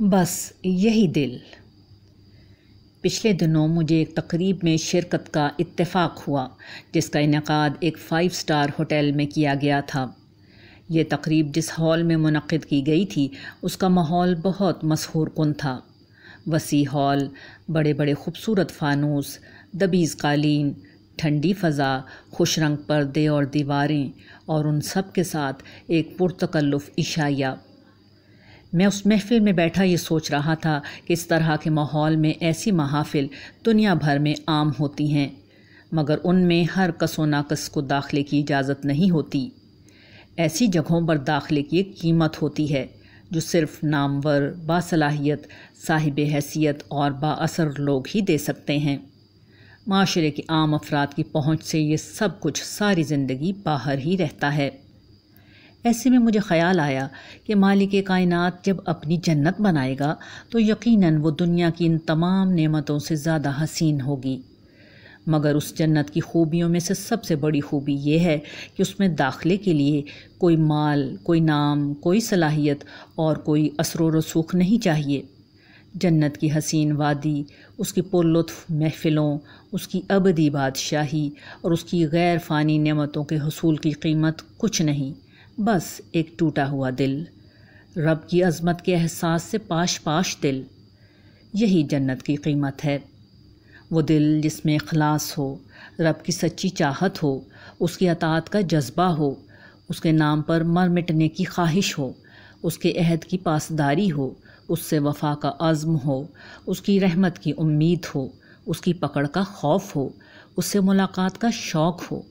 بس یہی دل۔ پچھلے دنوں مجھے ایک تقریب میں شرکت کا اتفاق ہوا، جس کا انعقاد ایک فائیو سٹار ہوٹل میں کیا گیا تھا۔ یہ تقریب جس ہال میں منعقد کی گئی تھی، اس کا ماحول بہت مسحور کن تھا۔ وسیع ہال، بڑے بڑے خوبصورت فانوس، دبیز قالین، ٹھنڈی فضا، خوش رنگ پردے اور دیواریں، اور ان سب کے ساتھ ایک پرتکلف عشائیہ۔ میں اس محفل میں بیٹھا یہ سوچ رہا تھا کہ اس طرح کے ماحول میں ایسی محافل دنیا بھر میں عام ہوتی ہیں، مگر ان میں ہر کس و ناقص کو داخلے کی اجازت نہیں ہوتی۔ ایسی جگہوں پر داخلے کی ایک قیمت ہوتی ہے جو صرف نامور، باصلاحیت، صاحب حیثیت اور با اثر لوگ ہی دے سکتے ہیں۔ معاشرے کے عام افراد کی پہنچ سے یہ سب کچھ ساری زندگی باہر ہی رہتا ہے۔ ایسے میں مجھے خیال آیا کہ مالک کائنات جب اپنی جنت بنائے گا تو یقیناً وہ دنیا کی ان تمام نعمتوں سے زیادہ حسین ہوگی۔ مگر اس جنت کی خوبیوں میں سے سب سے بڑی خوبی یہ ہے کہ اس میں داخلے کے لیے کوئی مال، کوئی نام، کوئی صلاحیت اور کوئی اثر و رسوخ نہیں چاہیے۔ جنت کی حسین وادی، اس کی پرلطف محفلوں، اس کی ابدی بادشاہی اور اس کی غیر فانی نعمتوں کے حصول کی قیمت کچھ نہیں۔ بس ایک ٹوٹا ہوا دل۔ رب کی عظمت کے احساس سے پاش پاش دل۔ یہی جنت کی قیمت ہے۔ وہ دل جس میں اخلاص ہو، رب کی سچی چاہت ہو، اس کی اطاعت کا جذبہ ہو، اس کے نام پر مر مٹنے کی خواہش ہو، اس کے عہد کی پاسداری ہو، اس سے وفا کا عزم ہو، اس کی رحمت کی امید ہو، اس کی پکڑ کا خوف ہو، اس سے ملاقات کا شوق ہو۔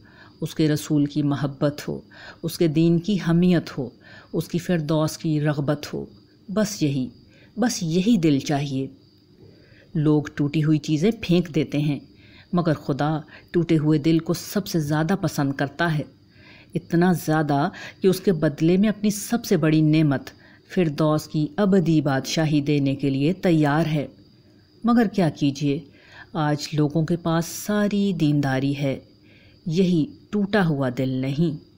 اس کے رسول کی محبت ہو، اس کے دین کی حمیت ہو، اس کی فردوس کی رغبت ہو۔ بس یہی بس یہی دل چاہیے۔ لوگ ٹوٹی ہوئی چیزیں پھینک دیتے ہیں، مگر خدا ٹوٹے ہوئے دل کو سب سے زیادہ پسند کرتا ہے۔ اتنا زیادہ کہ اس کے بدلے میں اپنی سب سے بڑی نعمت فردوس کی ابدی بادشاہی دینے کے لیے تیار ہے۔ مگر کیا کیجیے آج لوگوں کے پاس ساری دینداری ہے۔ یہی ٹوٹا ہوا دل نہیں۔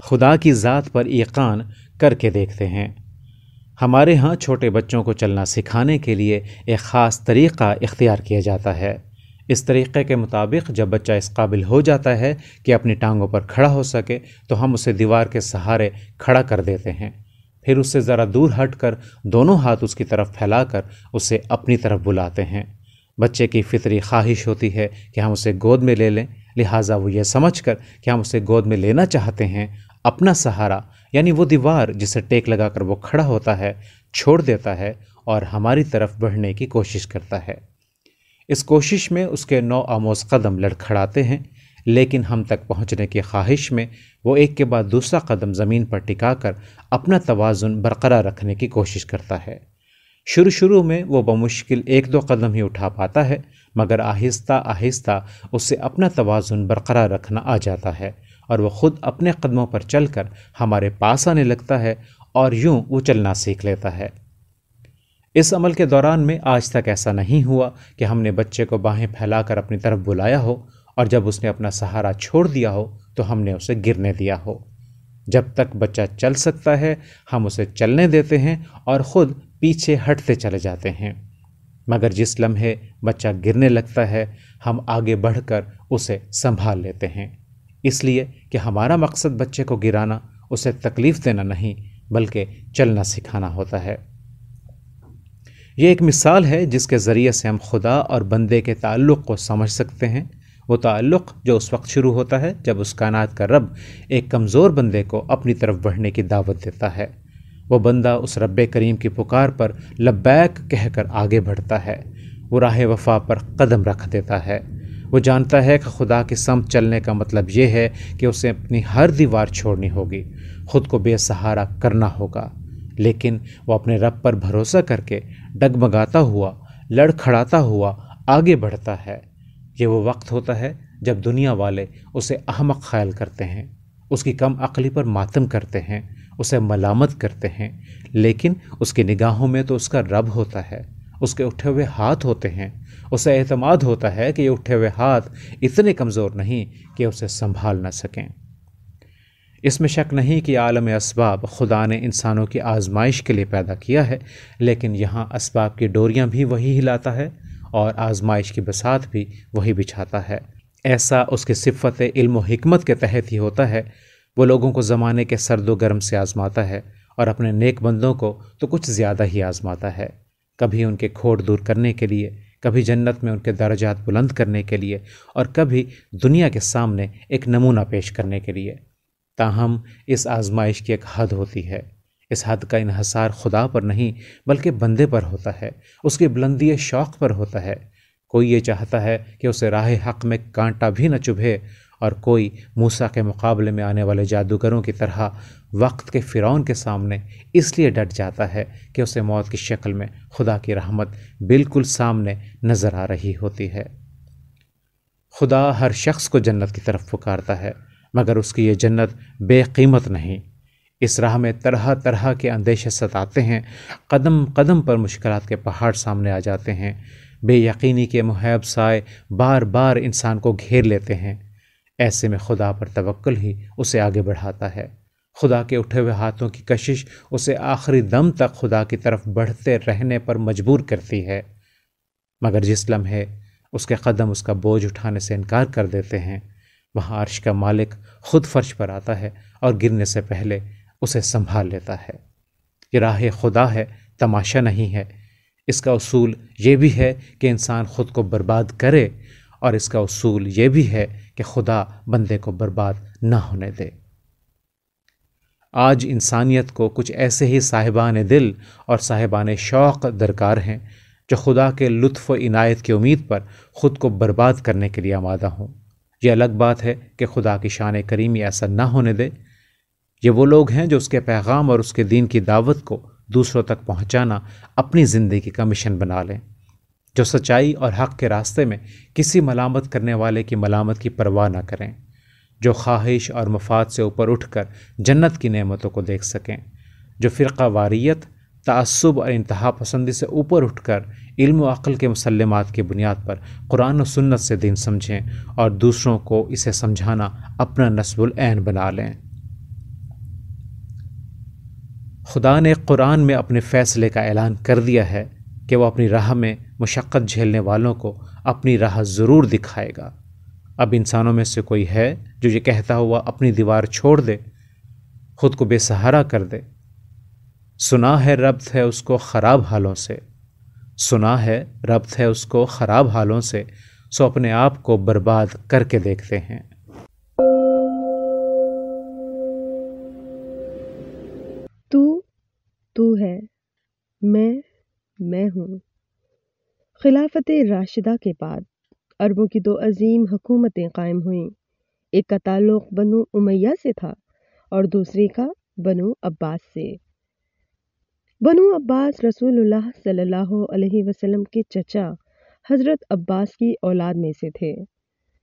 خدا کی ذات پر ایقان کر کے دیکھتے ہیں۔ ہمارے ہاں چھوٹے بچوں کو چلنا سکھانے کے لیے ایک خاص طریقہ اختیار کیا جاتا ہے۔ اس طریقے کے مطابق جب بچہ اس قابل ہو جاتا ہے کہ اپنی ٹانگوں پر کھڑا ہو سکے تو ہم اسے دیوار کے سہارے کھڑا کر دیتے ہیں۔ پھر اس سے ذرا دور ہٹ کر دونوں ہاتھ اس کی طرف پھیلا کر اسے اپنی طرف بلاتے ہیں۔ بچے کی فطری خواہش ہوتی ہے کہ ہم اسے گود میں لے لیں۔ لہٰذا وہ یہ سمجھ کر کہ ہم اسے گود میں لینا چاہتے ہیں، اپنا سہارا یعنی وہ دیوار جسے ٹیک لگا کر وہ کھڑا ہوتا ہے، چھوڑ دیتا ہے اور ہماری طرف بڑھنے کی کوشش کرتا ہے۔ اس کوشش میں اس کے نو آموز قدم لڑکھڑاتے ہیں، لیکن ہم تک پہنچنے کی خواہش میں وہ ایک کے بعد دوسرا قدم زمین پر ٹکا کر اپنا توازن برقرار رکھنے کی کوشش کرتا ہے۔ شروع شروع میں وہ بمشکل ایک دو قدم ہی اٹھا پاتا ہے، مگر آہستہ آہستہ اس سے اپنا توازن برقرار رکھنا آ جاتا ہے اور وہ خود اپنے قدموں پر چل کر ہمارے پاس آنے لگتا ہے اور یوں وہ چلنا سیکھ لیتا ہے۔ اس عمل کے دوران میں آج تک ایسا نہیں ہوا کہ ہم نے بچے کو باہیں پھیلا کر اپنی طرف بلایا ہو اور جب اس نے اپنا سہارا چھوڑ دیا ہو تو ہم نے اسے گرنے دیا ہو۔ جب تک بچہ چل سکتا ہے، ہم اسے چلنے دیتے ہیں اور خود پیچھے ہٹتے چلے جاتے ہیں۔ مگر جس لمحے بچہ گرنے لگتا ہے، ہم آگے بڑھ کر اسے سنبھال لیتے ہیں۔ اس لیے کہ ہمارا مقصد بچے کو گرانا، اسے تکلیف دینا نہیں، بلکہ چلنا سکھانا ہوتا ہے۔ یہ ایک مثال ہے جس کے ذریعے سے ہم خدا اور بندے کے تعلق کو سمجھ سکتے ہیں۔ وہ تعلق جو اس وقت شروع ہوتا ہے جب اس کائنات کا رب ایک کمزور بندے کو اپنی طرف بڑھنے کی دعوت دیتا ہے۔ وہ بندہ اس رب کریم کی پکار پر لبیک کہہ کر آگے بڑھتا ہے، وہ راہ وفا پر قدم رکھ دیتا ہے۔ وہ جانتا ہے کہ خدا کی سمت چلنے کا مطلب یہ ہے کہ اسے اپنی ہر دیوار چھوڑنی ہوگی، خود کو بے سہارا کرنا ہوگا۔ لیکن وہ اپنے رب پر بھروسہ کر کے ڈگمگاتا ہوا لڑ کھڑاتا ہوا آگے بڑھتا ہے۔ یہ وہ وقت ہوتا ہے جب دنیا والے اسے احمق خیال کرتے ہیں، اس کی کم عقلی پر ماتم کرتے ہیں۔ اسے ملامت کرتے ہیں، لیکن اس کی نگاہوں میں تو اس کا رب ہوتا ہے، اس کے اٹھے ہوئے ہاتھ ہوتے ہیں۔ اسے اعتماد ہوتا ہے کہ یہ اٹھے ہوئے ہاتھ اتنے کمزور نہیں کہ اسے سنبھال نہ سکیں۔ اس میں شک نہیں کہ عالم اسباب خدا نے انسانوں کی آزمائش کے لیے پیدا کیا ہے، لیکن یہاں اسباب کی ڈوریاں بھی وہی ہلاتا ہے اور آزمائش کی بسات بھی وہی بچھاتا ہے۔ ایسا اس کی صفت علم و حکمت کے تحت ہی ہوتا ہے وہ لوگوں کو زمانے کے سرد و گرم سے آزماتا ہے اور اپنے نیک بندوں کو تو کچھ زیادہ ہی آزماتا ہے۔ کبھی ان کے کھوٹ دور کرنے کے لیے، کبھی جنت میں ان کے درجات بلند کرنے کے لیے اور کبھی دنیا کے سامنے ایک نمونہ پیش کرنے کے لیے۔ تاہم، اس آزمائش کی ایک حد ہوتی ہے۔ اس حد کا انحصار خدا پر نہیں، بلکہ بندے پر ہوتا ہے۔ اس کی بلندی شوق پر ہوتا ہے۔ کوئی یہ چاہتا ہے کہ اسے راہ حق میں کانٹا بھی نہ چبھے اور کوئی موسا کے مقابلے میں آنے والے جادوگروں کی طرح وقت کے فرعون کے سامنے اس لیے ڈٹ جاتا ہے کہ اسے موت کی شکل میں خدا کی رحمت بالکل سامنے نظر آ رہی ہوتی ہے۔ خدا ہر شخص کو جنت کی طرف پکارتا ہے، مگر اس کی یہ جنت بے قیمت نہیں۔ اس راہ میں طرح طرح کے اندیشے ستاتے ہیں، قدم قدم پر مشکلات کے پہاڑ سامنے آ جاتے ہیں۔ بے یقینی کے محب سائے بار بار انسان کو گھیر لیتے ہیں۔ ایسے میں خدا پر توکل ہی اسے آگے بڑھاتا ہے۔ خدا کے اٹھے ہوئے ہاتھوں کی کشش اسے آخری دم تک خدا کی طرف بڑھتے رہنے پر مجبور کرتی ہے۔ مگر جس لمحے اس کے قدم اس کا بوجھ اٹھانے سے انکار کر دیتے ہیں، وہاں عرش کا مالک خود فرش پر آتا ہے اور گرنے سے پہلے اسے سنبھال لیتا ہے۔ یہ راہ خدا ہے، تماشا نہیں ہے۔ اس کا اصول یہ بھی ہے کہ انسان خود کو برباد کرے اور اس کا اصول یہ بھی ہے کہ خدا بندے کو برباد نہ ہونے دے۔ آج انسانیت کو کچھ ایسے ہی صاحبان دل اور صاحبان شوق درکار ہیں جو خدا کے لطف و عنایت کی امید پر خود کو برباد کرنے کے لیے آمادہ ہوں۔ یہ الگ بات ہے کہ خدا کی شان کریمی ایسا نہ ہونے دے۔ یہ وہ لوگ ہیں جو اس کے پیغام اور اس کے دین کی دعوت کو دوسروں تک پہنچانا اپنی زندگی کا مشن بنا لیں۔ جو سچائی اور حق کے راستے میں کسی ملامت کرنے والے کی ملامت کی پرواہ نہ کریں، جو خواہش اور مفاد سے اوپر اٹھ کر جنت کی نعمتوں کو دیکھ سکیں، جو فرقہ واریت، تعصب اور انتہا پسندی سے اوپر اٹھ کر علم و عقل کے مسلمات کی بنیاد پر قرآن و سنت سے دین سمجھیں اور دوسروں کو اسے سمجھانا اپنا نصب العین بنا لیں۔ خدا نے قرآن میں اپنے فیصلے کا اعلان کر دیا ہے کہ وہ اپنی راہ میں مشقت جھیلنے والوں کو اپنی راہ ضرور دکھائے گا۔ اب انسانوں میں سے کوئی ہے جو یہ کہتا ہوا اپنی دیوار چھوڑ دے، خود کو بے سہارا کر دے۔ سنا ہے ربط ہے اس کو خراب حالوں سے۔ سنا ہے ربط ہے اس کو خراب حالوں سے۔ سو اپنے آپ کو برباد کر کے دیکھتے ہیں۔ تو تو ہے۔ میں میں ہوں۔ خلافت راشدہ کے بعد عربوں کی دو عظیم حکومتیں قائم ہوئیں، ایک کا تعلق بنو امیہ سے تھا اور دوسری کا بنو عباس سے۔ بنو عباس رسول اللہ صلی اللہ علیہ وسلم کے چچا حضرت عباس کی اولاد میں سے تھے۔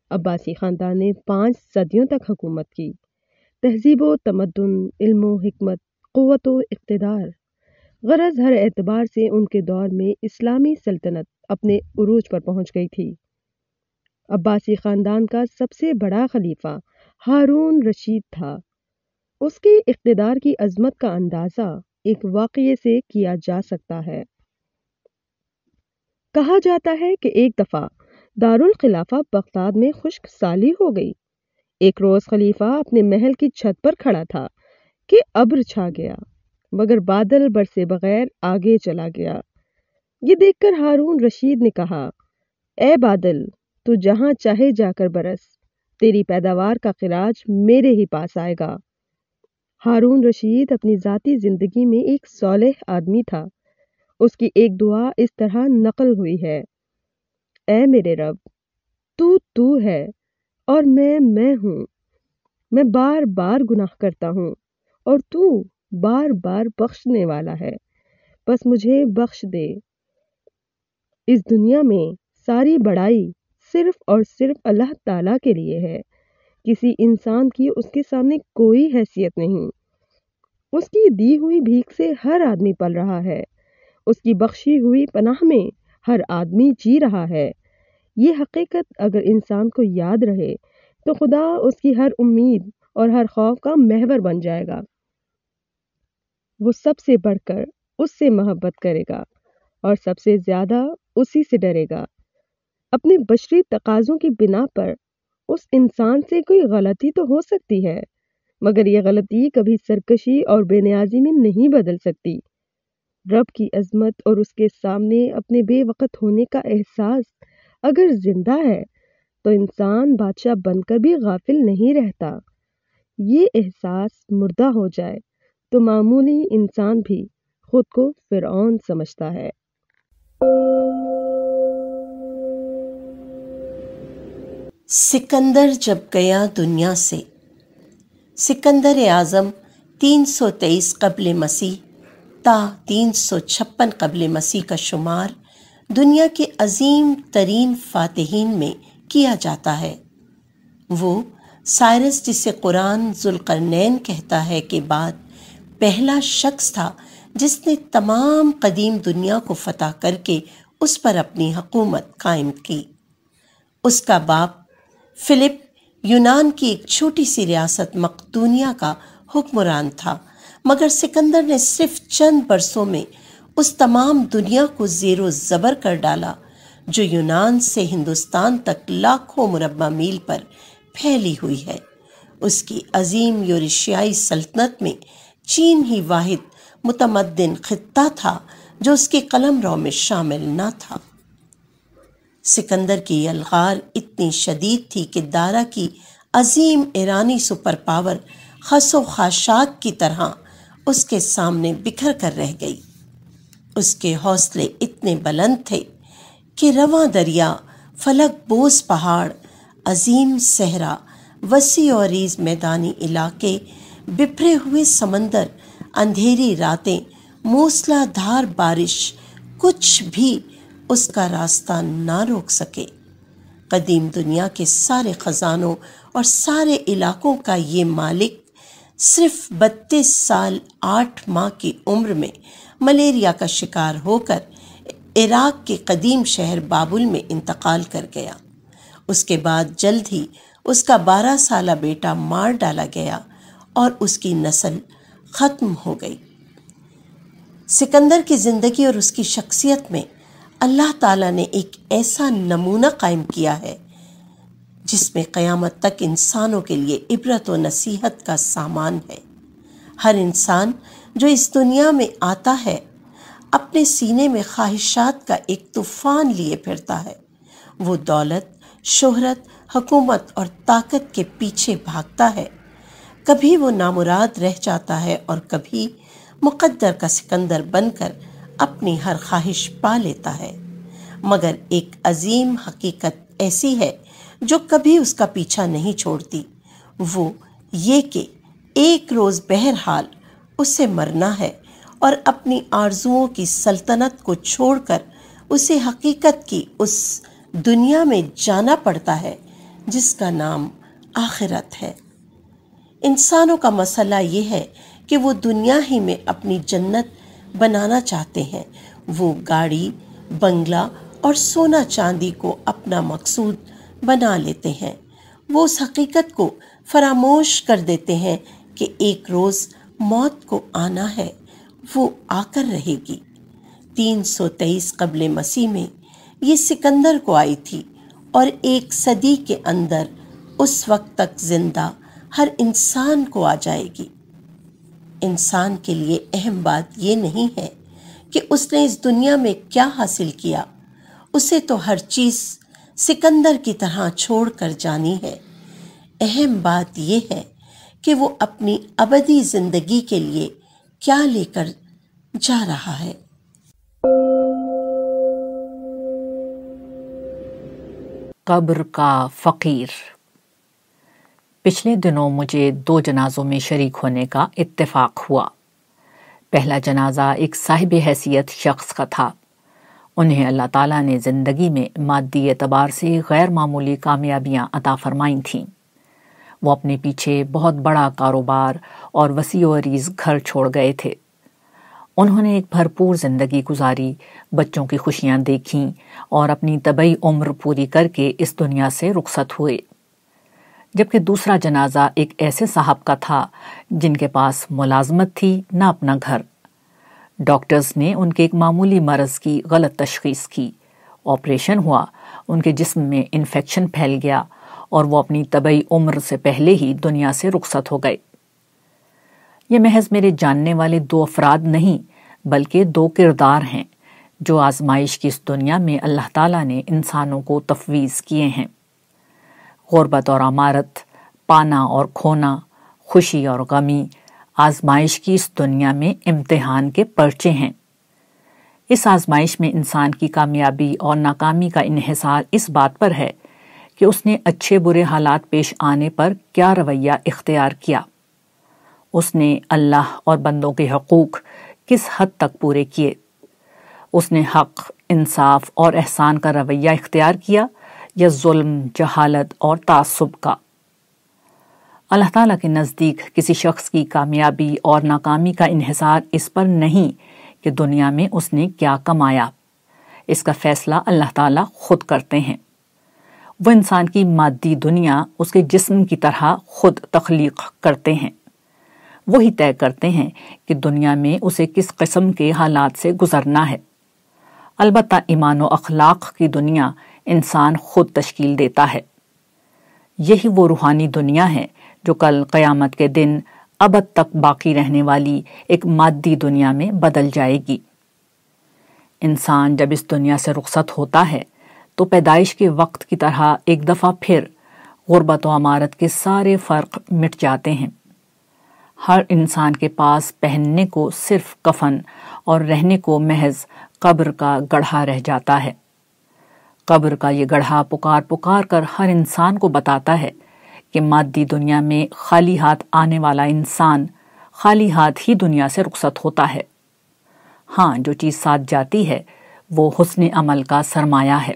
عباسی خاندان نے پانچ صدیوں تک حکومت کی۔ تہذیب و تمدن، علم و حکمت، قوت و اقتدار غرض ہر اعتبار سے ان کے دور میں اسلامی سلطنت اپنے عروج پر پہنچ گئی تھی۔ عباسی خاندان کا سب سے بڑا خلیفہ ہارون رشید تھا۔ اس کے اقتدار کی عظمت کا اندازہ ایک واقعے سے کیا جا سکتا ہے۔ کہا جاتا ہے کہ ایک دفعہ دارالخلافہ بغداد میں خشک سالی ہو گئی۔ ایک روز خلیفہ اپنے محل کی چھت پر کھڑا تھا کہ ابر چھا گیا۔ مگر بادل برسے بغیر آگے چلا گیا۔ یہ دیکھ کر ہارون رشید نے کہا، اے بادل، تو جہاں چاہے جا کر برس، تیری پیداوار کا خراج میرے ہی پاس آئے گا ہارون رشید اپنی ذاتی زندگی میں ایک صالح آدمی تھا۔ اس کی ایک دعا اس طرح نقل ہوئی ہے، اے میرے رب، تو تو ہے، اور میں میں ہوں۔ میں بار بار گناہ کرتا ہوں، اور تو بار بار بخشنے والا ہے۔ بس مجھے بخش دے۔ اس دنیا میں ساری بڑائی صرف اور صرف اللہ تعالیٰ کے لیے ہے۔ کسی انسان کی اس کے سامنے کوئی حیثیت نہیں۔ اس کی دی ہوئی بھیک سے ہر آدمی پل رہا ہے۔ اس کی بخشی ہوئی پناہ میں ہر آدمی جی رہا ہے۔ یہ حقیقت اگر انسان کو یاد رہے تو خدا اس کی ہر امید اور ہر خوف کا محور بن جائے گا۔ وہ سب سے بڑھ کر اس سے محبت کرے گا اور سب سے زیادہ اسی سے ڈرے گا۔ اپنے بشری تقاضوں کی بنا پر اس انسان سے کوئی غلطی تو ہو سکتی ہے، مگر یہ غلطی کبھی سرکشی اور بے نیازی میں نہیں بدل سکتی۔ رب کی عظمت اور اس کے سامنے اپنے بے وقت ہونے کا احساس اگر زندہ ہے تو انسان بادشاہ بن کر بھی غافل نہیں رہتا۔ یہ احساس مردہ ہو جائے۔ تو معمولی انسان بھی خود کو فرعون سمجھتا ہے۔ سکندر جب گیا دنیا سے، سکندر اعظم تین سو تیئیس قبل مسیح تا تین سو چھپن قبل مسیح کا شمار دنیا کے عظیم ترین فاتحین میں کیا جاتا ہے۔ وہ سائرس جسے قرآن ذوالقرنین کہتا ہے کہ بعد پہلا شخص تھا جس نے تمام قدیم دنیا کو فتح کر کے اس پر اپنی حکومت قائم کی۔ اس کا باپ فلپ یونان کی ایک چھوٹی سی ریاست مقدونیہ کا حکمران تھا، مگر سکندر نے صرف چند برسوں میں اس تمام دنیا کو زیر و زبر کر ڈالا، جو یونان سے ہندوستان تک لاکھوں مربع میل پر پھیلی ہوئی ہے۔ اس کی عظیم یوریشیائی سلطنت میں چین ہی واحد متمدن خطہ تھا جو اس کے قلم رو میں شامل نہ تھا۔ سکندر کی الغار اتنی شدید تھی کہ دارا کی عظیم ایرانی سپر پاور خس و خاشاک کی طرح اس کے سامنے بکھر کر رہ گئی۔ اس کے حوصلے اتنے بلند تھے کہ رواں دریا، فلک بوس پہاڑ، عظیم صحرا، وسیع اور ریز میدانی علاقے بپھرے ہوئے سمندر، اندھیری راتیں، موسلا دھار بارش، کچھ بھی اس کا راستہ نہ روک سکے۔ قدیم دنیا کے سارے خزانوں اور سارے علاقوں کا یہ مالک صرف بتیس سال، آٹھ ماہ کی عمر میں ملیریا کا شکار ہو کر عراق کے قدیم شہر بابل میں انتقال کر گیا۔ اس کے بعد جلد ہی اس کا بارہ سالہ بیٹا مار ڈالا گیا۔ اور اس کی نسل ختم ہو گئی۔ سکندر کی زندگی اور اس کی شخصیت میں اللہ تعالیٰ نے ایک ایسا نمونہ قائم کیا ہے، جس میں قیامت تک انسانوں کے لیے عبرت و نصیحت کا سامان ہے۔ ہر انسان جو اس دنیا میں آتا ہے، اپنے سینے میں خواہشات کا ایک طوفان لیے پھرتا ہے۔ وہ دولت، شہرت، حکومت اور طاقت کے پیچھے بھاگتا ہے۔ کبھی وہ نامراد رہ جاتا ہے اور کبھی مقدر کا سکندر بن کر اپنی ہر خواہش پا لیتا ہے۔ مگر ایک عظیم حقیقت ایسی ہے جو کبھی اس کا پیچھا نہیں چھوڑتی۔ وہ یہ کہ ایک روز بہرحال اسے مرنا ہے اور اپنی آرزوؤں کی سلطنت کو چھوڑ کر اسے حقیقت کی اس دنیا میں جانا پڑتا ہے جس کا نام آخرت ہے۔ انسانوں کا مسئلہ یہ ہے کہ وہ دنیا ہی میں اپنی جنت بنانا چاہتے ہیں۔ وہ گاڑی، بنگلہ اور سونا چاندی کو اپنا مقصود بنا لیتے ہیں۔ وہ اس حقیقت کو فراموش کر دیتے ہیں کہ ایک روز موت کو آنا ہے، وہ آ کر رہے گی۔ تین سو تیئیس قبل مسیح میں یہ سکندر کو آئی تھی اور ایک صدی کے اندر اس وقت تک زندہ ہر انسان کو آ جائے گی۔ انسان کے لیے اہم بات یہ نہیں ہے کہ اس نے اس دنیا میں کیا حاصل کیا۔ اسے تو ہر چیز سکندر کی طرح چھوڑ کر جانی ہے۔ اہم بات یہ ہے کہ وہ اپنی ابدی زندگی کے لیے کیا لے کر جا رہا ہے۔ قبر کا فقیر۔ پچھلے دنوں مجھے دو جنازوں میں شریک ہونے کا اتفاق ہوا۔ پہلا جنازہ ایک صاحب حیثیت شخص کا تھا۔ انہیں اللہ تعالیٰ نے زندگی میں مادی اعتبار سے غیر معمولی کامیابیاں عطا فرمائی تھیں۔ وہ اپنے پیچھے بہت بڑا کاروبار اور وسیع و عریض گھر چھوڑ گئے تھے۔ انہوں نے ایک بھرپور زندگی گزاری، بچوں کی خوشیاں دیکھیں اور اپنی طبعی عمر پوری کر کے اس دنیا سے رخصت ہوئے۔ جبکہ دوسرا جنازہ ایک ایسے صاحب کا تھا جن کے پاس ملازمت تھی، نہ اپنا گھر۔ ڈاکٹرز نے ان کے ایک معمولی مرض کی غلط تشخیص کی۔ آپریشن ہوا، ان کے جسم میں انفیکشن پھیل گیا اور وہ اپنی طبعی عمر سے پہلے ہی دنیا سے رخصت ہو گئے۔ یہ محض میرے جاننے والے دو افراد نہیں، بلکہ دو کردار ہیں جو آزمائش کی اس دنیا میں اللہ تعالیٰ نے انسانوں کو تفویض کیے ہیں۔ غربت اور عمارت پانا اور کھونا، خوشی اور غمی، آزمائش کی اس دنیا میں امتحان کے پرچے ہیں۔ اس آزمائش میں انسان کی کامیابی اور ناکامی کا انحصار اس بات پر ہے کہ اس نے اچھے برے حالات پیش آنے پر کیا رویہ اختیار کیا۔ اس نے اللہ اور بندوں کے حقوق کس حد تک پورے کیے؟ اس نے حق، انصاف اور احسان کا رویہ اختیار کیا یا ظلم، جہالت اور تعصب کا۔ اللہ تعالیٰ کے نزدیک کسی شخص کی کامیابی اور ناکامی کا انحصار اس پر نہیں کہ دنیا میں اس نے کیا کمایا۔ اس کا فیصلہ اللہ تعالیٰ خود کرتے ہیں۔ وہ انسان کی مادی دنیا اس کے جسم کی طرح خود تخلیق کرتے ہیں۔ وہی طے کرتے ہیں کہ دنیا میں اسے کس قسم کے حالات سے گزرنا ہے۔ البتہ ایمان و اخلاق کی دنیا انسان خود تشکیل دیتا ہے۔ یہی وہ روحانی دنیا ہے جو کل قیامت کے دن ابد تک باقی رہنے والی ایک مادی دنیا میں بدل جائے گی۔ انسان جب اس دنیا سے رخصت ہوتا ہے تو پیدائش کے وقت کی طرح ایک دفعہ پھر غربت و عمارت کے سارے فرق مٹ جاتے ہیں۔ ہر انسان کے پاس پہننے کو صرف کفن اور رہنے کو محض قبر کا گڑھا رہ جاتا ہے۔ قبر کا یہ گڑھا پکار پکار کر ہر انسان کو بتاتا ہے کہ مادی دنیا میں خالی ہاتھ آنے والا انسان خالی ہاتھ ہی دنیا سے رخصت ہوتا ہے۔ ہاں جو چیز ساتھ جاتی ہے، وہ حسن عمل کا سرمایہ ہے۔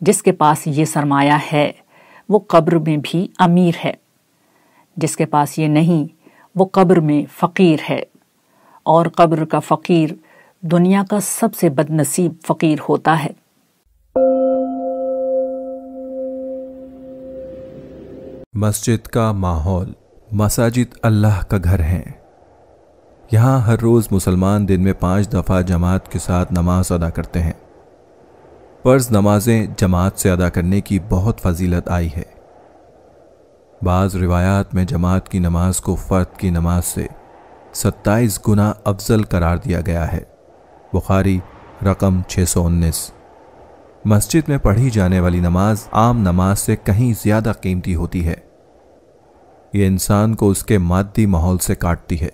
جس کے پاس یہ سرمایہ ہے، وہ قبر میں بھی امیر ہے۔ جس کے پاس یہ نہیں، وہ قبر میں فقیر ہے۔ اور قبر کا فقیر دنیا کا سب سے بد نصیب فقیر ہوتا ہے۔ مسجد کا ماحول، مساجد اللہ کا گھر ہیں۔ یہاں ہر روز مسلمان دن میں پانچ دفعہ جماعت کے ساتھ نماز ادا کرتے ہیں۔ فرض نمازیں جماعت سے ادا کرنے کی بہت فضیلت آئی ہے۔ بعض روایات میں جماعت کی نماز کو فرد کی نماز سے ستائیس گنا افضل قرار دیا گیا ہے۔ بخاری رقم چھ سو انیس۔ مسجد میں پڑھی جانے والی نماز عام نماز سے کہیں زیادہ قیمتی ہوتی ہے۔ یہ انسان کو اس کے مادی ماحول سے کاٹتی ہے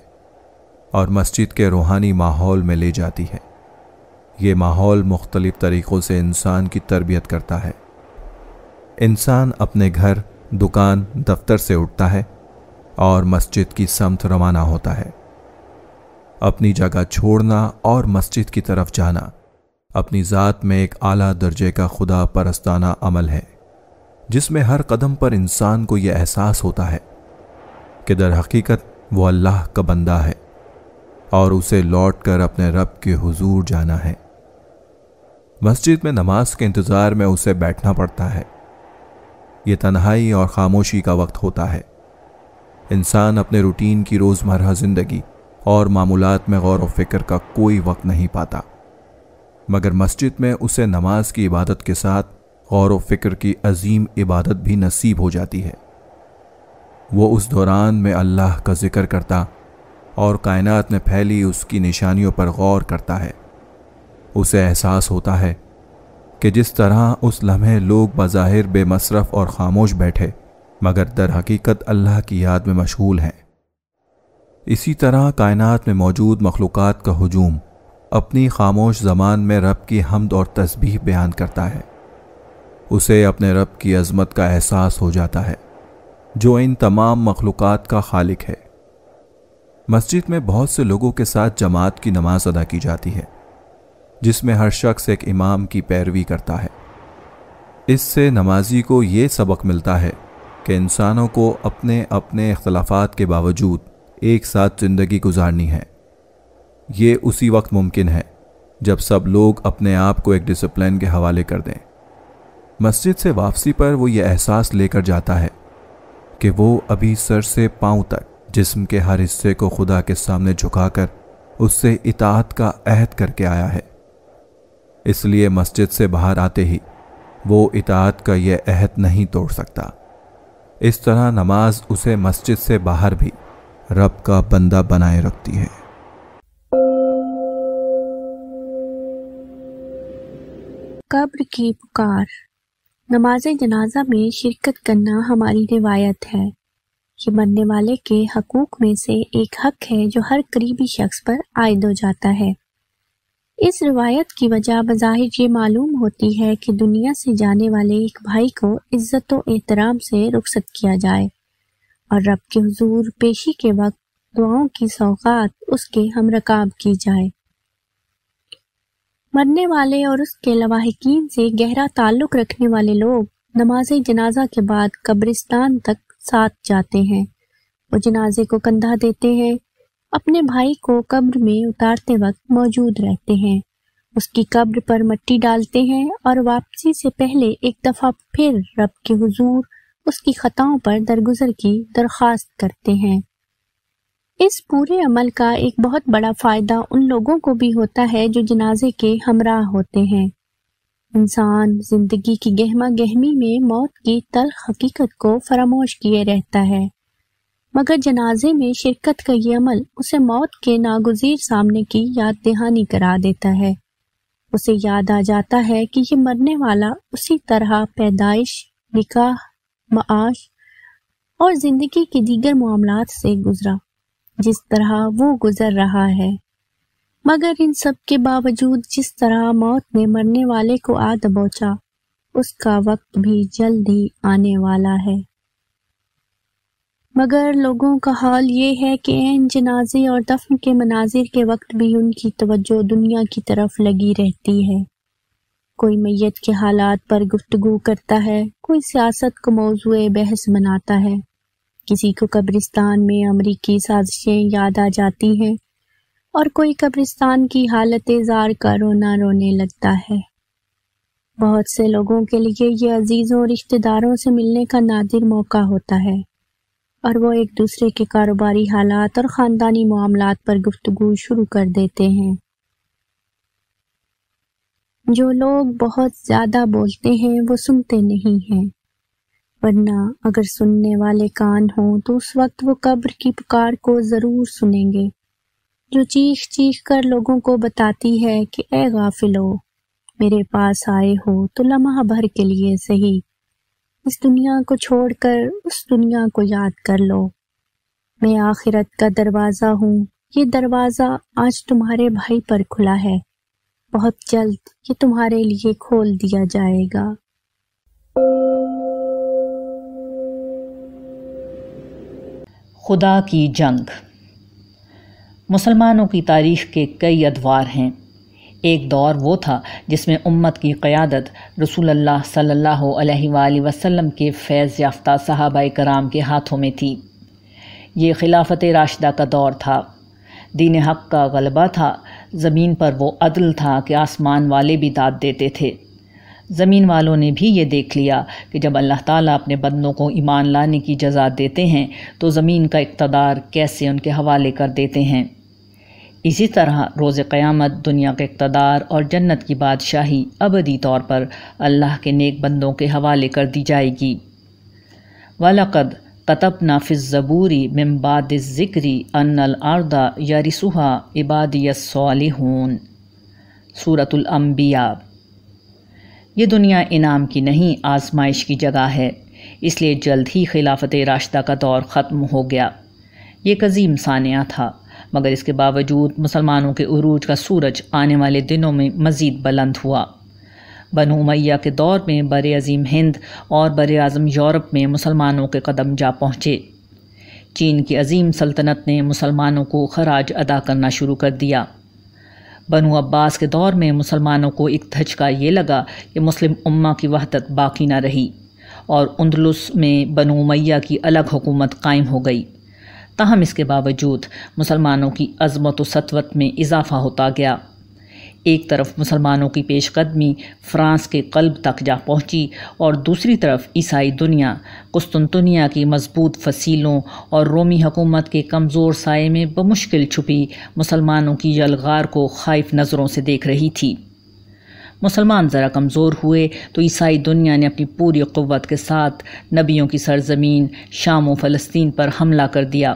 اور مسجد کے روحانی ماحول میں لے جاتی ہے۔ یہ ماحول مختلف طریقوں سے انسان کی تربیت کرتا ہے۔ انسان اپنے گھر، دکان، دفتر سے اٹھتا ہے اور مسجد کی سمت روانہ ہوتا ہے۔ اپنی جگہ چھوڑنا اور مسجد کی طرف جانا اپنی ذات میں ایک اعلیٰ درجے کا خدا پرستانہ عمل ہے، جس میں ہر قدم پر انسان کو یہ احساس ہوتا ہے کہ در حقیقت وہ اللہ کا بندہ ہے اور اسے لوٹ کر اپنے رب کے حضور جانا ہے۔ مسجد میں نماز کے انتظار میں اسے بیٹھنا پڑتا ہے۔ یہ تنہائی اور خاموشی کا وقت ہوتا ہے۔ انسان اپنے روٹین کی روزمرہ زندگی اور معمولات میں غور و فکر کا کوئی وقت نہیں پاتا۔ مگر مسجد میں اسے نماز کی عبادت کے ساتھ غور و فکر کی عظیم عبادت بھی نصیب ہو جاتی ہے۔ وہ اس دوران میں اللہ کا ذکر کرتا اور کائنات میں پھیلی اس کی نشانیوں پر غور کرتا ہے۔ اسے احساس ہوتا ہے کہ جس طرح اس لمحے لوگ بظاہر بے مصرف اور خاموش بیٹھے، مگر در حقیقت اللہ کی یاد میں مشغول ہیں۔ اسی طرح کائنات میں موجود مخلوقات کا ہجوم اپنی خاموش زمان میں رب کی حمد اور تسبیح بیان کرتا ہے۔ اسے اپنے رب کی عظمت کا احساس ہو جاتا ہے، جو ان تمام مخلوقات کا خالق ہے۔ مسجد میں بہت سے لوگوں کے ساتھ جماعت کی نماز ادا کی جاتی ہے، جس میں ہر شخص ایک امام کی پیروی کرتا ہے۔ اس سے نمازی کو یہ سبق ملتا ہے کہ انسانوں کو اپنے اپنے اختلافات کے باوجود ایک ساتھ زندگی گزارنی ہے۔ یہ اسی وقت ممکن ہے جب سب لوگ اپنے آپ کو ایک ڈسپلن کے حوالے کر دیں۔ مسجد سے واپسی پر وہ یہ احساس لے کر جاتا ہے کہ وہ ابھی سر سے پاؤں تک جسم کے ہر حصے کو خدا کے سامنے جھکا کر اس سے اطاعت کا عہد کر کے آیا ہے۔ اس لیے مسجد سے باہر آتے ہی وہ اطاعت کا یہ عہد نہیں توڑ سکتا۔ اس طرح نماز اسے مسجد سے باہر بھی رب کا بندہ بنائے رکھتی ہے۔ قبر کی پکار۔ نماز جنازہ میں شرکت کرنا ہماری روایت ہے۔ یہ مرنے والے کے حقوق میں سے ایک حق ہے جو ہر قریبی شخص پر عائد ہو جاتا ہے۔ اس روایت کی وجہ بظاہر یہ معلوم ہوتی ہے کہ دنیا سے جانے والے ایک بھائی کو عزت و احترام سے رخصت کیا جائے۔ اور رب کے حضور، پیشی کے وقت، دعاؤں کی سوغات، اس کے ہم رکاب کی جائے۔ مرنے والے اور اس کے لواحقین سے گہرا تعلق رکھنے والے لوگ نماز جنازہ کے بعد قبرستان تک ساتھ جاتے ہیں۔ وہ جنازے کو کندھا دیتے ہیں، اپنے بھائی کو قبر میں اتارتے وقت موجود رہتے ہیں۔ اس کی قبر پر مٹی ڈالتے ہیں اور واپسی سے پہلے ایک دفعہ پھر رب کے حضور اس کی خطاؤں پر درگزر کی درخواست کرتے ہیں۔ اس پورے عمل کا ایک بہت بڑا فائدہ ان لوگوں کو بھی ہوتا ہے جو جنازے کے ہمراہ ہوتے ہیں۔ انسان زندگی کی گہما گہمی میں موت کی تلخ حقیقت کو فراموش کیے رہتا ہے۔ مگر جنازے میں شرکت کا یہ عمل اسے موت کے ناگزیر سامنے کی یاد دہانی کرا دیتا ہے۔ اسے یاد آ جاتا ہے کہ یہ مرنے والا اسی طرح پیدائش، نکاح، معاش اور زندگی کے دیگر معاملات سے گزرا۔ جس طرح وہ گزر رہا ہے۔ مگر ان سب کے باوجود جس طرح موت نے مرنے والے کو آ دبوچا، اس کا وقت بھی جلد ہی آنے والا ہے۔ مگر لوگوں کا حال یہ ہے کہ این جنازے اور دفن کے مناظر کے وقت بھی ان کی توجہ دنیا کی طرف لگی رہتی ہے۔ کوئی میت کے حالات پر گفتگو کرتا ہے، کوئی سیاست کو موضوع بحث بناتا ہے۔ کسی کو قبرستان میں امریکی سازشیں یاد آ جاتی ہیں اور کوئی قبرستان کی حالت زار کا رونا رونے لگتا ہے۔ بہت سے لوگوں کے لیے یہ عزیزوں رشتہ داروں سے ملنے کا نادر موقع ہوتا ہے اور وہ ایک دوسرے کے کاروباری حالات اور خاندانی معاملات پر گفتگو شروع کر دیتے ہیں۔ جو لوگ بہت زیادہ بولتے ہیں وہ سنتے نہیں ہیں۔ ورنہ اگر سننے والے کان ہوں تو اس وقت وہ قبر کی پکار کو ضرور سنیں گے۔ جو چیخ چیخ کر لوگوں کو بتاتی ہے کہ اے غافلو، میرے پاس آئے ہو تو لمحہ بھر کے لیے صحیح۔ اس دنیا کو چھوڑ کر اس دنیا کو یاد کر لو۔ میں آخرت کا دروازہ ہوں، یہ دروازہ آج تمہارے بھائی پر کھلا ہے۔ بہت جلد یہ تمہارے لیے کھول دیا جائے گا۔ خدا کی جنگ۔ مسلمانوں کی تاریخ کے کئی ادوار ہیں۔ ایک دور وہ تھا جس میں امت کی قیادت رسول اللہ صلی اللہ علیہ وآلہ وسلم کے فیض یافتہ صحابہ کرام کے ہاتھوں میں تھی۔ یہ خلافت راشدہ کا دور تھا۔ دین حق کا غلبہ تھا۔ زمین پر وہ عدل تھا کہ آسمان والے بھی داد دیتے تھے۔ زمین والوں نے بھی یہ دیکھ لیا کہ جب اللہ تعالیٰ اپنے بندوں کو ایمان لانے کی جزا دیتے ہیں، تو زمین کا اقتدار کیسے ان کے حوالے کر دیتے ہیں۔ اسی طرح روز قیامت دنیا کے اقتدار اور جنت کی بادشاہی ابدی طور پر اللہ کے نیک بندوں کے حوالے کر دی جائے گی۔ ولاقد قطب نافذ زبوری ممباد ذکری ان الردہ یا رسوحا عبادی صالحون صورت الانبیاء یہ دنیا انعام کی نہیں، آزمائش کی جگہ ہے۔ اس لیے جلد ہی خلافت راشدہ کا دور ختم ہو گیا۔ یہ عظیم ثانیہ تھا، مگر اس کے باوجود مسلمانوں کے عروج کا سورج آنے والے دنوں میں مزید بلند ہوا۔ بنو میہ کے دور میں بر عظیم ہند اور بر اعظم یورپ میں مسلمانوں کے قدم جا پہنچے۔ چین کی عظیم سلطنت نے مسلمانوں کو خراج ادا کرنا شروع کر دیا۔ بنو عباس کے دور میں مسلمانوں کو ایک دھچکا یہ لگا کہ مسلم امہ کی وحدت باقی نہ رہی اور اندلس میں بنو امیہ کی الگ حکومت قائم ہو گئی۔ تاہم اس کے باوجود مسلمانوں کی عظمت و سطوت میں اضافہ ہوتا گیا۔ ایک طرف مسلمانوں کی پیش قدمی فرانس کے قلب تک جا پہنچی اور دوسری طرف عیسائی دنیا، قسطنطنیہ کی مضبوط فصیلوں اور رومی حکومت کے کمزور سائے میں بمشکل چھپی مسلمانوں کی یلغار کو خائف نظروں سے دیکھ رہی تھی۔ مسلمان ذرا کمزور ہوئے تو عیسائی دنیا نے اپنی پوری قوت کے ساتھ نبیوں کی سرزمین، شام و فلسطین پر حملہ کر دیا۔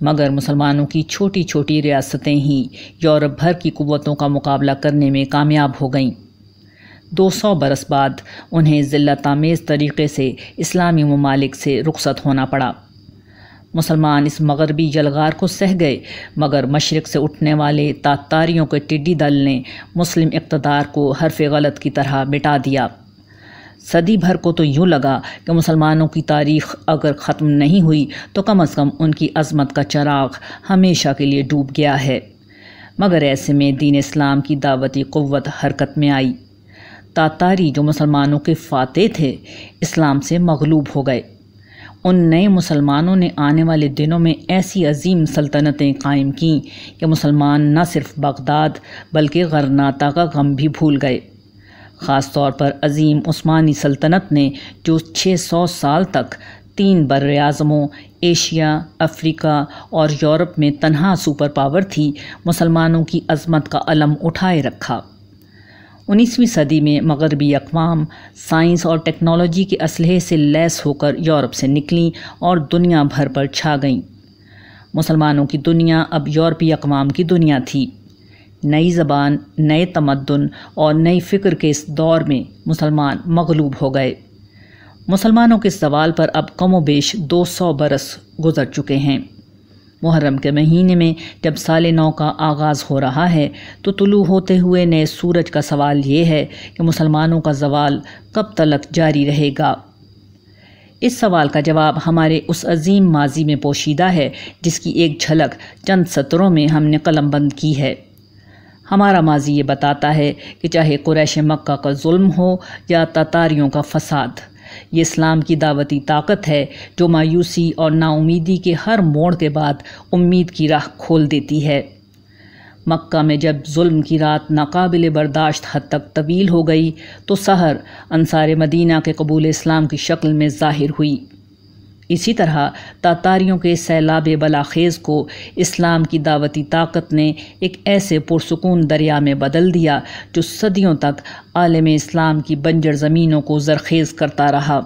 مگر مسلمانوں کی چھوٹی چھوٹی ریاستیں ہی یورپ بھر کی قوتوں کا مقابلہ کرنے میں کامیاب ہو گئیں۔ دو سو برس بعد انہیں ذلت آمیز طریقے سے اسلامی ممالک سے رخصت ہونا پڑا۔ مسلمان اس مغربی جلغار کو سہ گئے، مگر مشرق سے اٹھنے والے تاتاریوں کے ٹڈی دل نے مسلم اقتدار کو حرف غلط کی طرح مٹا دیا۔ صدی بھر کو تو یوں لگا کہ مسلمانوں کی تاریخ اگر ختم نہیں ہوئی تو کم از کم ان کی عظمت کا چراغ ہمیشہ کے لیے ڈوب گیا ہے۔ مگر ایسے میں دین اسلام کی دعوتی قوت حرکت میں آئی۔ تاتاری جو مسلمانوں کے فاتح تھے، اسلام سے مغلوب ہو گئے۔ ان نئے مسلمانوں نے آنے والے دنوں میں ایسی عظیم سلطنتیں قائم کیں کہ مسلمان نہ صرف بغداد بلکہ غرناتا کا غم بھی بھول گئے۔ خاص طور پر عظیم عثمانی سلطنت نے جو چھ سو سال تک تین بر اعظموں ایشیا، افریقہ اور یورپ میں تنہا سپر پاور تھی، مسلمانوں کی عظمت کا علم اٹھائے رکھا۔ انیسویں صدی میں مغربی اقوام سائنس اور ٹیکنالوجی کے اسلحے سے لیس ہو کر یورپ سے نکلیں اور دنیا بھر پر چھا گئیں۔ مسلمانوں کی دنیا اب یورپی اقوام کی دنیا تھی۔ نئی زبان، نئے تمدن اور نئی فکر کے اس دور میں مسلمان مغلوب ہو گئے۔ مسلمانوں کے سوال پر اب کم و بیش دو سو برس گزر چکے ہیں۔ محرم کے مہینے میں جب سال نو کا آغاز ہو رہا ہے، تو طلوع ہوتے ہوئے نئے سورج کا سوال یہ ہے کہ مسلمانوں کا زوال کب تلک جاری رہے گا۔ اس سوال کا جواب ہمارے اس عظیم ماضی میں پوشیدہ ہے، جس کی ایک جھلک چند سطروں میں ہم نے قلم بند کی ہے۔ ہمارا ماضی یہ بتاتا ہے کہ چاہے قریش مکہ کا ظلم ہو یا تاتاریوں کا فساد، یہ اسلام کی دعوتی طاقت ہے جو مایوسی اور نا امیدی کے ہر موڑ کے بعد امید کی راہ کھول دیتی ہے۔ مکہ میں جب ظلم کی رات ناقابل برداشت حد تک طویل ہو گئی تو سحر انصار مدینہ کے قبول اسلام کی شکل میں ظاہر ہوئی۔ اسی طرح تاتاریوں کے سیلاب بلاخیز کو اسلام کی دعوتی طاقت نے ایک ایسے پرسکون دریا میں بدل دیا جو صدیوں تک عالم اسلام کی بنجر زمینوں کو زرخیز کرتا رہا۔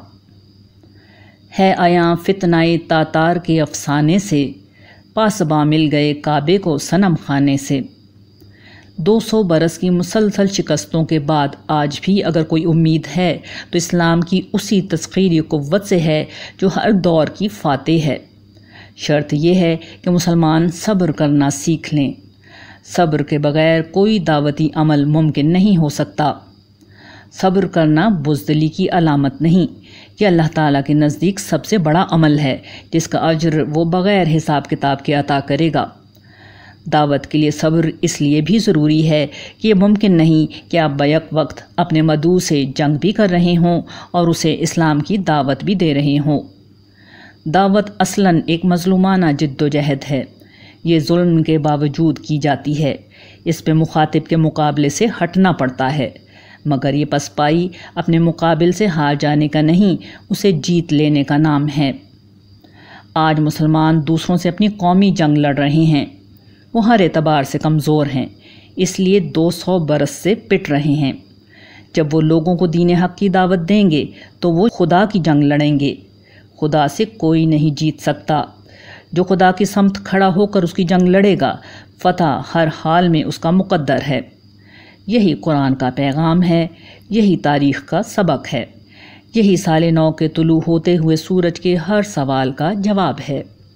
ہے آیاں فتنائے تاتار کے افسانے سے؟ پاسباں مل گئے کعبے کو صنم خانے سے۔ دو سو برس کی مسلسل شکستوں کے بعد آج بھی اگر کوئی امید ہے تو اسلام کی اسی تسخیری قوت سے ہے جو ہر دور کی فاتح ہے۔ شرط یہ ہے کہ مسلمان صبر کرنا سیکھ لیں۔ صبر کے بغیر کوئی دعوتی عمل ممکن نہیں ہو سکتا۔ صبر کرنا بزدلی کی علامت نہیں۔ یہ اللہ تعالیٰ کے نزدیک سب سے بڑا عمل ہے جس کا اجر وہ بغیر حساب کتاب کے عطا کرے گا۔ دعوت کے لیے صبر اس لیے بھی ضروری ہے کہ یہ ممکن نہیں کہ آپ بیک وقت اپنے مدعو سے جنگ بھی کر رہے ہوں اور اسے اسلام کی دعوت بھی دے رہے ہوں۔ دعوت اصلاً ایک مظلومانہ جد و جہد ہے۔ یہ ظلم کے باوجود کی جاتی ہے۔ اس پہ مخاطب کے مقابلے سے ہٹنا پڑتا ہے۔ مگر یہ پسپائی اپنے مقابل سے ہار جانے کا نہیں، اسے جیت لینے کا نام ہے۔ آج مسلمان دوسروں سے اپنی قومی جنگ لڑ رہے ہیں۔ وہ ہر اعتبار سے کمزور ہیں، اس لیے دو سو برس سے پٹ رہے ہیں۔ جب وہ لوگوں کو دین حق کی دعوت دیں گے، تو وہ خدا کی جنگ لڑیں گے۔ خدا سے کوئی نہیں جیت سکتا۔ جو خدا کی سمت کھڑا ہو کر اس کی جنگ لڑے گا، فتح ہر حال میں اس کا مقدر ہے۔ یہی قرآن کا پیغام ہے، یہی تاریخ کا سبق ہے۔ یہی سال نو کے طلوع ہوتے ہوئے سورج کے ہر سوال کا جواب ہے۔